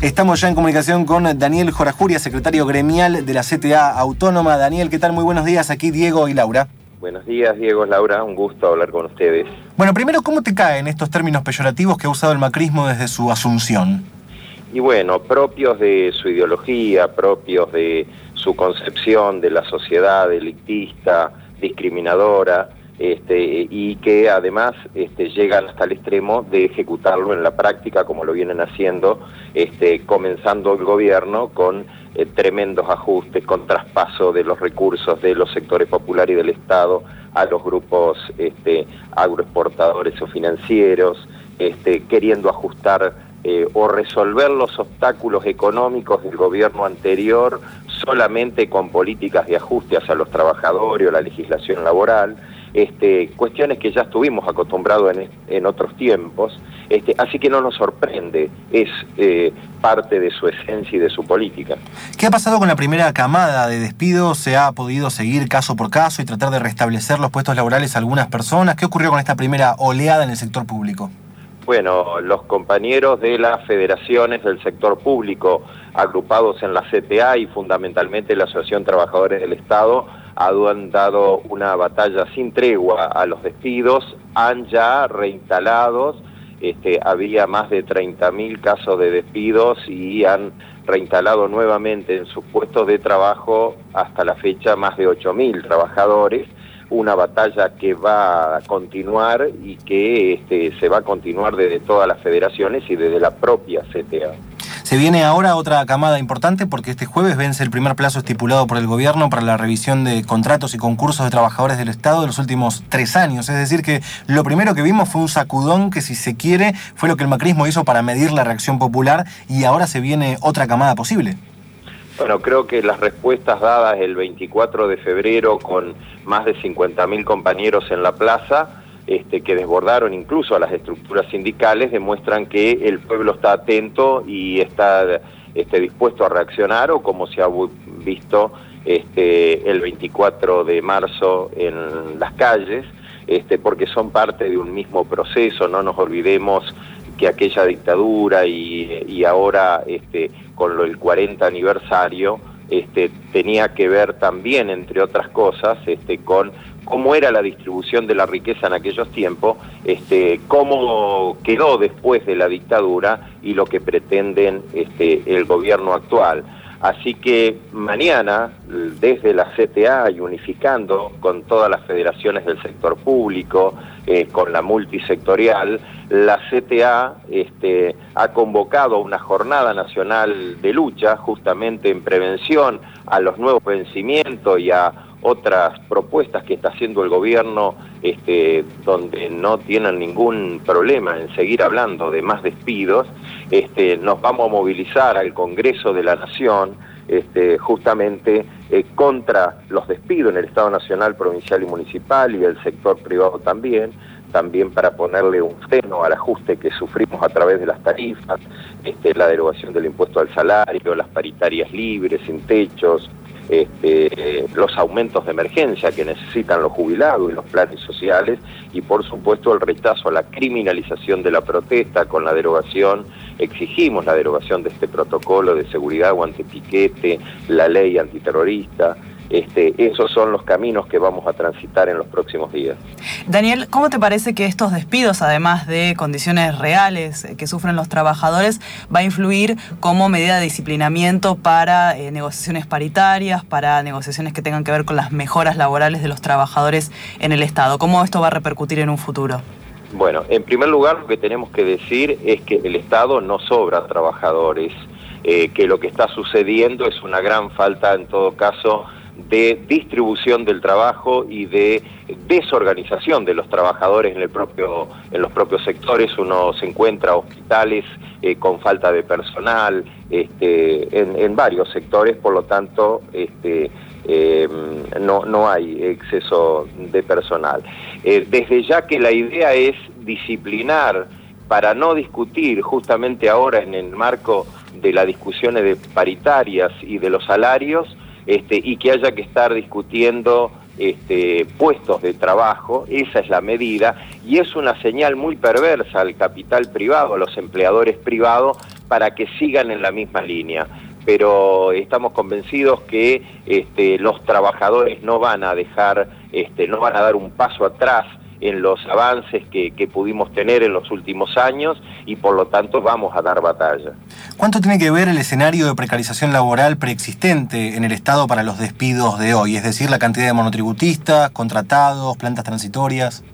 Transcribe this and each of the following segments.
Estamos ya en comunicación con Daniel Jorajuria, secretario gremial de la CTA Autónoma. Daniel, ¿qué tal? Muy buenos días. Aquí Diego y Laura. Buenos días, Diego, Laura. Un gusto hablar con ustedes. Bueno, primero, ¿cómo te caen estos términos peyorativos que ha usado el macrismo desde su asunción? Y bueno, propios de su ideología, propios de su concepción de la sociedad elitista, discriminadora, este, y que además este, llegan hasta el extremo de ejecutarlo en la práctica como lo vienen haciendo, este, comenzando el gobierno con eh, tremendos ajustes, con traspaso de los recursos de los sectores populares y del Estado a los grupos agroexportadores o financieros, queriendo ajustar eh, o resolver los obstáculos económicos del gobierno anterior solamente con políticas de ajuste hacia los trabajadores o la legislación laboral este, cuestiones que ya estuvimos acostumbrados en, otros tiempos, este, así que no nos sorprende, es eh, parte de su esencia y de su política. ¿Qué ha pasado con la primera camada de despidos? ¿Se ha podido seguir caso por caso y tratar de restablecer los puestos laborales a algunas personas? ¿Qué ocurrió con esta primera oleada en el sector público? Bueno, los compañeros de las federaciones del sector público agrupados en la CTA y fundamentalmente la Asociación Trabajadores del Estado han dado una batalla sin tregua a los despidos, han ya reinstalados, este, había más de 30.000 casos de despidos y han reinstalado nuevamente en sus puestos de trabajo hasta la fecha más de 8.000 trabajadores, una batalla que va a continuar y que este, se va a continuar desde todas las federaciones y desde la propia CTA. Se viene ahora otra camada importante porque este jueves vence el primer plazo estipulado por el gobierno para la revisión de contratos y concursos de trabajadores del Estado de los últimos tres años. Es decir, que lo primero que vimos fue un sacudón que, si se quiere, fue lo que el macrismo hizo para medir la reacción popular y ahora se viene otra camada posible. Bueno, creo que las respuestas dadas el 24 de febrero con más de 50.000 compañeros en la plaza este, que desbordaron incluso a las estructuras sindicales, demuestran que el pueblo está atento y está este, dispuesto a reaccionar, o como se ha visto este, el 24 de marzo en las calles, este, porque son parte de un mismo proceso, no nos olvidemos que aquella dictadura y, ahora con el 40 aniversario, tenía que ver también, entre otras cosas, con cómo era la distribución de la riqueza en aquellos tiempos, este, cómo quedó después de la dictadura y lo que pretenden este, el gobierno actual. Así que mañana, desde la CTA y unificando con todas las federaciones del sector público, eh, con la multisectorial, la CTA este, ha convocado una jornada nacional de lucha justamente en prevención a los nuevos vencimientos y a otras propuestas que está haciendo el gobierno este, donde no tienen ningún problema en seguir hablando de más despidos, este, nos vamos a movilizar al Congreso de la Nación este, justamente eh, contra los despidos en el Estado Nacional, Provincial y Municipal y el sector privado también, también para ponerle un freno al ajuste que sufrimos a través de las tarifas, la derogación del impuesto al salario, las paritarias libres, sin techos, este, los aumentos de emergencia que necesitan los jubilados y los planes sociales y por supuesto el rechazo a la criminalización de la protesta. Con la derogación, exigimos la derogación de este protocolo de seguridad o antipiquete, la ley antiterrorista, este, esos son los caminos que vamos a transitar en los próximos días. Daniel, ¿cómo te parece que estos despidos, además de condiciones reales que sufren los trabajadores, va a influir como medida de disciplinamiento para eh, negociaciones paritarias, para negociaciones que tengan que ver con las mejoras laborales de los trabajadores en el Estado? ¿Cómo esto va a repercutir en un futuro? Bueno, en primer lugar lo que tenemos que decir es que el Estado no sobra trabajadores, eh, que lo que está sucediendo es una gran falta en todo caso de distribución del trabajo y de desorganización de los trabajadores en, el propio, en los propios sectores. Uno se encuentra hospitales eh, con falta de personal este, en, varios sectores, por lo tanto este, em, no, no hay exceso de personal. Eh, desde ya que la idea es disciplinar para no discutir justamente ahora en el marco de las discusiones de paritarias y de los salarios, este, y que haya que estar discutiendo este, puestos de trabajo, esa es la medida, y es una señal muy perversa al capital privado, a los empleadores privados, para que sigan en la misma línea. Pero estamos convencidos que este, los trabajadores no van a dejar, este, no van a dar un paso atrás en los avances que, pudimos tener en los últimos años y por lo tanto vamos a dar batalla. ¿Cuánto tiene que ver el escenario de precarización laboral preexistente en el Estado para los despidos de hoy? Es decir, la cantidad de monotributistas, contratados, plantas transitorias.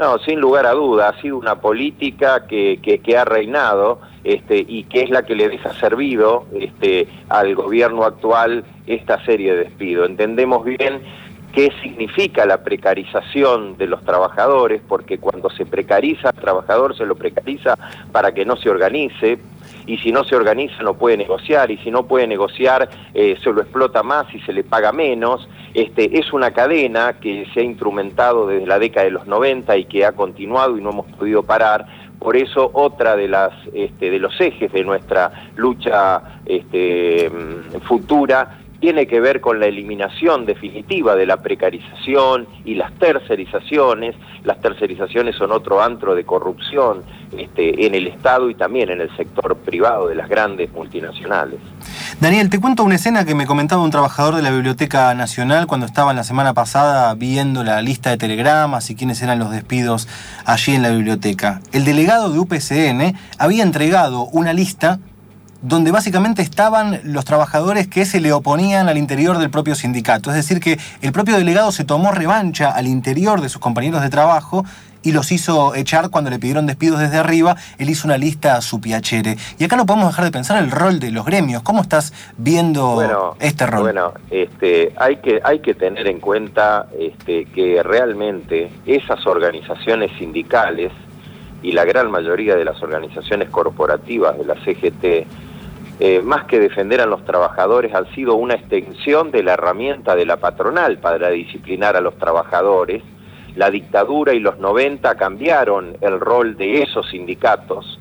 No, sin lugar a duda, ha sido una política que, que, ha reinado este, y que es la que le ha servido este, al gobierno actual esta serie de despidos. Entendemos bien qué significa la precarización de los trabajadores, porque cuando se precariza al trabajador se lo precariza para que no se organice, y si no se organiza no puede negociar, y si no puede negociar eh, se lo explota más y se le paga menos. Este, es una cadena que se ha instrumentado desde la década de los 90 y que ha continuado y no hemos podido parar. Por eso otra de las este, de los ejes de nuestra lucha este, futura tiene que ver con la eliminación definitiva de la precarización y las tercerizaciones. Las tercerizaciones son otro antro de corrupción este, en el Estado y también en el sector privado de las grandes multinacionales. Daniel, te cuento una escena que me comentaba un trabajador de la Biblioteca Nacional cuando estaba la semana pasada viendo la lista de telegramas y quiénes eran los despidos allí en la biblioteca. El delegado de UPCN había entregado una lista donde básicamente estaban los trabajadores que se le oponían al interior del propio sindicato. Es decir, que el propio delegado se tomó revancha al interior de sus compañeros de trabajo y los hizo echar cuando le pidieron despidos desde arriba, él hizo una lista a su piachere. Y acá no podemos dejar de pensar el rol de los gremios. ¿Cómo estás viendo este rol? Bueno, este, hay, que, hay que tener en cuenta este, que realmente esas organizaciones sindicales y la gran mayoría de las organizaciones corporativas de la CGT eh, más que defender a los trabajadores, han sido una extensión de la herramienta de la patronal para disciplinar a los trabajadores. La dictadura y los 90 cambiaron el rol de esos sindicatos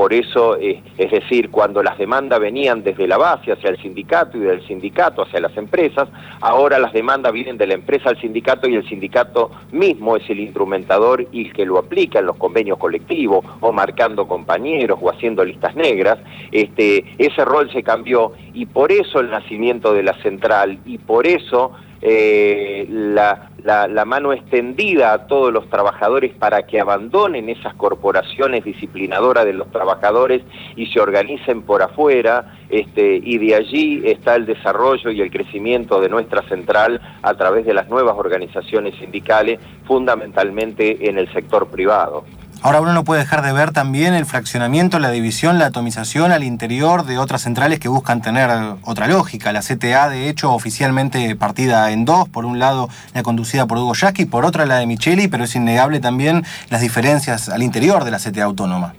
por eso, eh, es decir, cuando las demandas venían desde la base hacia el sindicato y del sindicato hacia las empresas, ahora las demandas vienen de la empresa al sindicato y el sindicato mismo es el instrumentador y el que lo aplica en los convenios colectivos o marcando compañeros o haciendo listas negras. Este, ese rol se cambió y por eso el nacimiento de la central y por eso eh, la, la, mano extendida a todos los trabajadores para que abandonen esas corporaciones disciplinadoras de los trabajadores y se organicen por afuera, este, y de allí está el desarrollo y el crecimiento de nuestra central a través de las nuevas organizaciones sindicales, fundamentalmente en el sector privado. Ahora uno no puede dejar de ver también el fraccionamiento, la división, la atomización al interior de otras centrales que buscan tener otra lógica. La CTA, de hecho, oficialmente partida en dos. Por un lado, la conducida por Hugo Yasky, por otra la de Micheli, pero es innegable también las diferencias al interior de la CTA autónoma.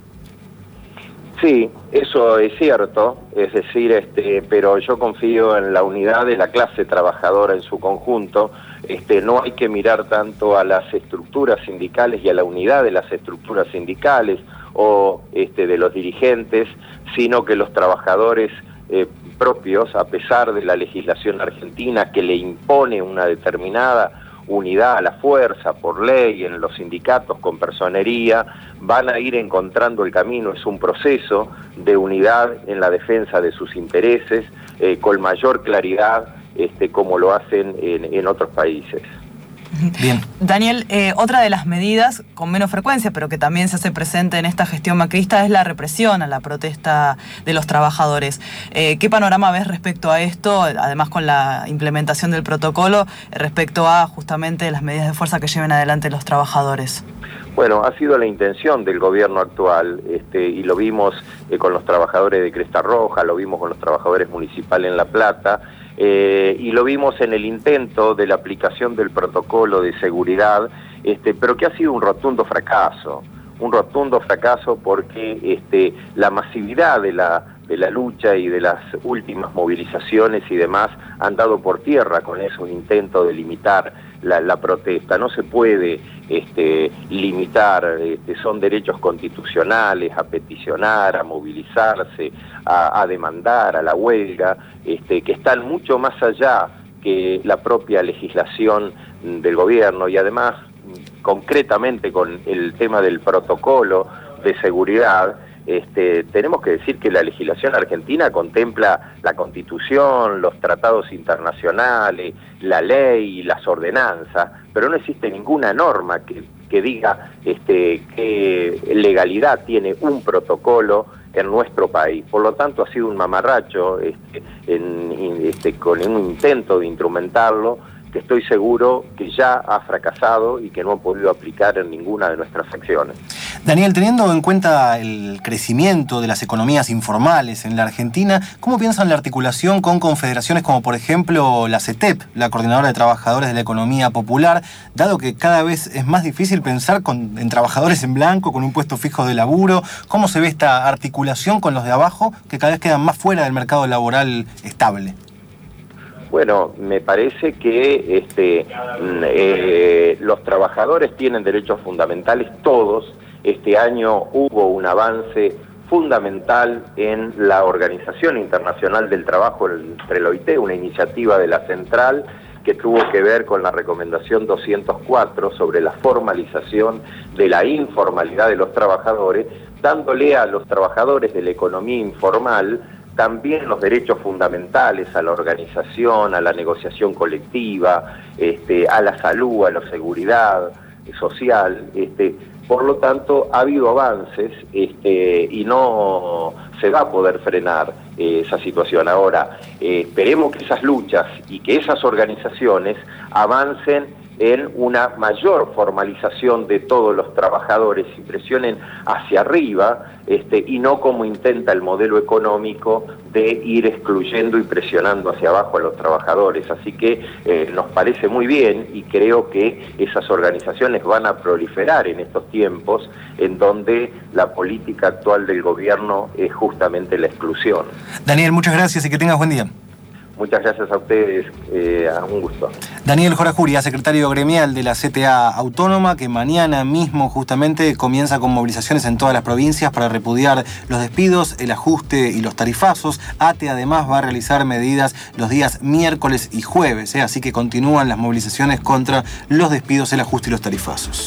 Sí, eso es cierto, es decir, este, pero yo confío en la unidad de la clase trabajadora en su conjunto este, no hay que mirar tanto a las estructuras sindicales y a la unidad de las estructuras sindicales o este, de los dirigentes, sino que los trabajadores eh, propios, a pesar de la legislación argentina que le impone una determinada unidad a la fuerza por ley en los sindicatos con personería, van a ir encontrando el camino, es un proceso de unidad en la defensa de sus intereses, eh, con mayor claridad este, como lo hacen en, otros países. Bien. Daniel, eh, otra de las medidas con menos frecuencia, pero que también se hace presente en esta gestión macrista, es la represión a la protesta de los trabajadores. Eh, ¿Qué panorama ves respecto a esto, además con la implementación del protocolo, respecto a justamente las medidas de fuerza que lleven adelante los trabajadores? Bueno, ha sido la intención del gobierno actual este, y lo vimos eh, con los trabajadores de Cresta Roja, lo vimos con los trabajadores municipales en La Plata eh, y lo vimos en el intento de la aplicación del protocolo de seguridad, este, pero que ha sido un rotundo fracaso, un rotundo fracaso porque este, la masividad de la, de la lucha y de las últimas movilizaciones y demás han dado por tierra con esos intentos de limitar la, protesta. No se puede este, limitar, este, son derechos constitucionales a peticionar, a movilizarse, a, demandar, a la huelga, este, que están mucho más allá que la propia legislación del gobierno. Y además concretamente con el tema del protocolo de seguridad, este, tenemos que decir que la legislación argentina contempla la constitución, los tratados internacionales, la ley las ordenanzas, pero no existe ninguna norma que, diga este, qué legalidad tiene un protocolo en nuestro país. Por lo tanto, ha sido un mamarracho este, este, con un intento de instrumentarlo que estoy seguro que ya ha fracasado y que no ha podido aplicar en ninguna de nuestras acciones. Daniel, teniendo en cuenta el crecimiento de las economías informales en la Argentina, ¿cómo piensan la articulación con confederaciones como por ejemplo la CETEP, la Coordinadora de Trabajadores de la Economía Popular, dado que cada vez es más difícil pensar en trabajadores en blanco, con un puesto fijo de laburo? ¿Cómo se ve esta articulación con los de abajo que cada vez quedan más fuera del mercado laboral estable? Bueno, me parece que este, mm, eh, los trabajadores tienen derechos fundamentales todos. Este año hubo un avance fundamental en la Organización Internacional del Trabajo entre el OIT, una iniciativa de la central que tuvo que ver con la recomendación 204 sobre la formalización de la informalidad de los trabajadores, dándole a los trabajadores de la economía informal también los derechos fundamentales a la organización, a la negociación colectiva, este, a la salud, a la seguridad social. Este, por lo tanto, ha habido avances este, y no se va a poder frenar eh, esa situación. Ahora, eh, esperemos que esas luchas y que esas organizaciones avancen en una mayor formalización de todos los trabajadores y presionen hacia arriba este, y no como intenta el modelo económico de ir excluyendo y presionando hacia abajo a los trabajadores. Así que eh, nos parece muy bien y creo que esas organizaciones van a proliferar en estos tiempos en donde la política actual del gobierno es justamente la exclusión. Daniel, muchas gracias y que tengas buen día. Muchas gracias a ustedes, eh, un gusto. Daniel Jorajuria, secretario gremial de la CTA Autónoma, que mañana mismo justamente comienza con movilizaciones en todas las provincias para repudiar los despidos, el ajuste y los tarifazos. ATE además va a realizar medidas los días miércoles y jueves, ¿eh? así que continúan las movilizaciones contra los despidos, el ajuste y los tarifazos.